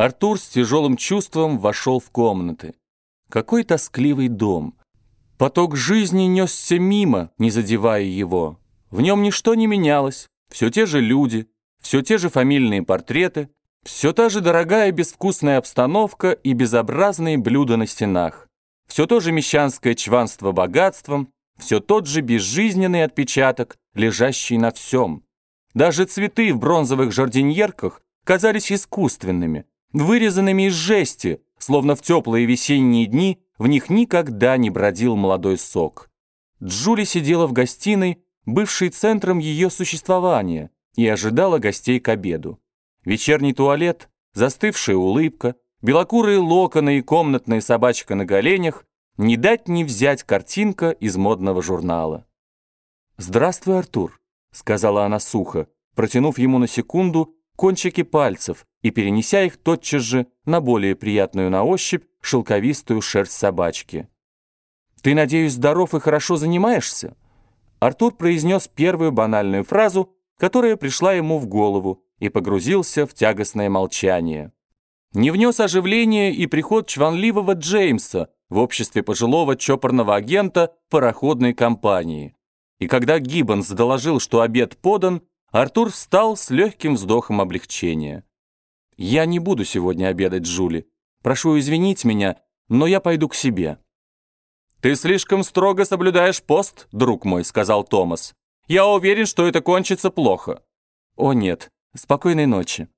Артур с тяжелым чувством вошел в комнаты. Какой тоскливый дом. Поток жизни несся мимо, не задевая его. В нем ничто не менялось. Все те же люди, все те же фамильные портреты, все та же дорогая безвкусная обстановка и безобразные блюда на стенах. Все то же мещанское чванство богатством, все тот же безжизненный отпечаток, лежащий на всем. Даже цветы в бронзовых жардиньерках казались искусственными, вырезанными из жести, словно в теплые весенние дни в них никогда не бродил молодой сок. Джули сидела в гостиной, бывшей центром ее существования, и ожидала гостей к обеду. Вечерний туалет, застывшая улыбка, белокурые локоны и комнатная собачка на голенях, не дать не взять картинка из модного журнала. «Здравствуй, Артур», — сказала она сухо, протянув ему на секунду кончики пальцев и перенеся их тотчас же на более приятную на ощупь шелковистую шерсть собачки. «Ты, надеюсь, здоров и хорошо занимаешься?» Артур произнес первую банальную фразу, которая пришла ему в голову, и погрузился в тягостное молчание. Не внес оживления и приход чванливого Джеймса в обществе пожилого чопорного агента пароходной компании. И когда Гиббонс доложил, что обед подан, Артур встал с легким вздохом облегчения. «Я не буду сегодня обедать, Джули. Прошу извинить меня, но я пойду к себе». «Ты слишком строго соблюдаешь пост, друг мой», — сказал Томас. «Я уверен, что это кончится плохо». «О нет, спокойной ночи».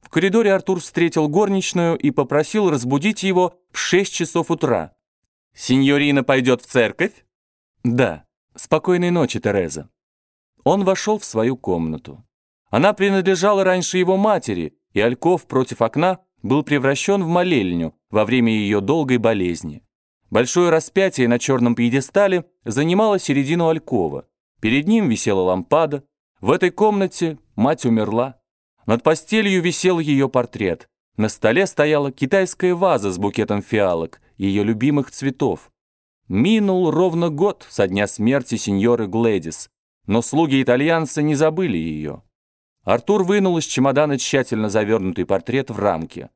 В коридоре Артур встретил горничную и попросил разбудить его в 6 часов утра. «Синьорина пойдет в церковь?» «Да. Спокойной ночи, Тереза». Он вошел в свою комнату. Она принадлежала раньше его матери, и альков против окна был превращен в молельню во время ее долгой болезни. Большое распятие на черном пьедестале занимало середину алькова. Перед ним висела лампада. В этой комнате мать умерла. Над постелью висел ее портрет. На столе стояла китайская ваза с букетом фиалок, ее любимых цветов. Минул ровно год со дня смерти сеньоры Глэдис, но слуги-итальянцы не забыли ее. Артур вынул из чемодана тщательно завернутый портрет в рамке.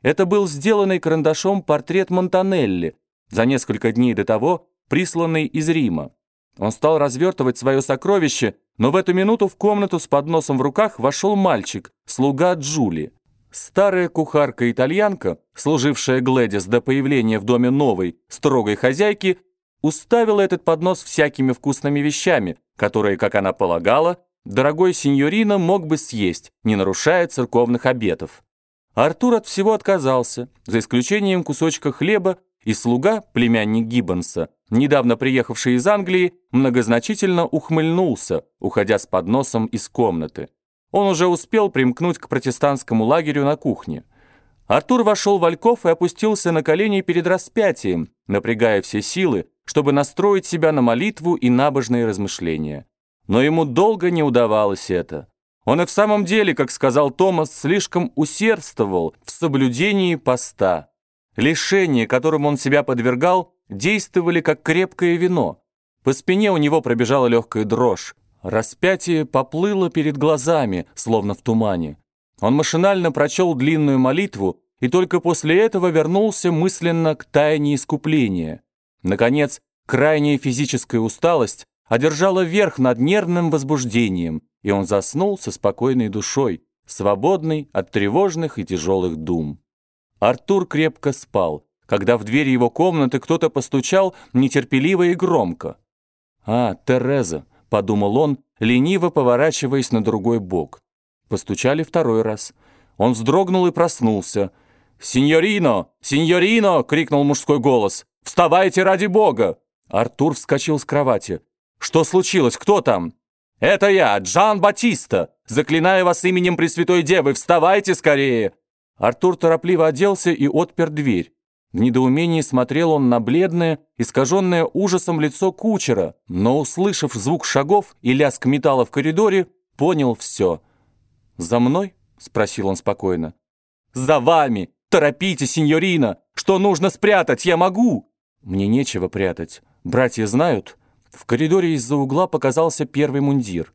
Это был сделанный карандашом портрет Монтанелли, за несколько дней до того присланный из Рима. Он стал развертывать свое сокровище, но в эту минуту в комнату с подносом в руках вошел мальчик, слуга Джули. Старая кухарка-итальянка, служившая Глэдис до появления в доме новой, строгой хозяйки, уставила этот поднос всякими вкусными вещами, которые, как она полагала, дорогой сеньорино мог бы съесть, не нарушая церковных обетов. Артур от всего отказался, за исключением кусочка хлеба и слуга, племянник Гиббонса, недавно приехавший из Англии, многозначительно ухмыльнулся, уходя с подносом из комнаты. Он уже успел примкнуть к протестантскому лагерю на кухне. Артур вошел в Альков и опустился на колени перед распятием, напрягая все силы, чтобы настроить себя на молитву и набожные размышления. Но ему долго не удавалось это. Он и в самом деле, как сказал Томас, слишком усердствовал в соблюдении поста. Лишения, которым он себя подвергал, действовали как крепкое вино. По спине у него пробежала легкая дрожь. Распятие поплыло перед глазами, словно в тумане. Он машинально прочел длинную молитву и только после этого вернулся мысленно к тайне искупления. Наконец, крайняя физическая усталость одержала верх над нервным возбуждением, и он заснул со спокойной душой, свободный от тревожных и тяжелых дум. Артур крепко спал, когда в дверь его комнаты кто-то постучал нетерпеливо и громко. «А, Тереза», — подумал он, лениво поворачиваясь на другой бок. Постучали второй раз. Он вздрогнул и проснулся. «Синьорино! Синьорино!» — крикнул мужской голос. «Вставайте ради бога!» Артур вскочил с кровати. «Что случилось? Кто там?» «Это я, Джан Батиста! Заклинаю вас именем Пресвятой Девы, вставайте скорее!» Артур торопливо оделся и отпер дверь. В недоумении смотрел он на бледное, искаженное ужасом лицо кучера, но, услышав звук шагов и лязг металла в коридоре, понял все. «За мной?» — спросил он спокойно. «За вами! Торопитесь, сеньорина! Что нужно спрятать, я могу!» «Мне нечего прятать. Братья знают?» В коридоре из-за угла показался первый мундир.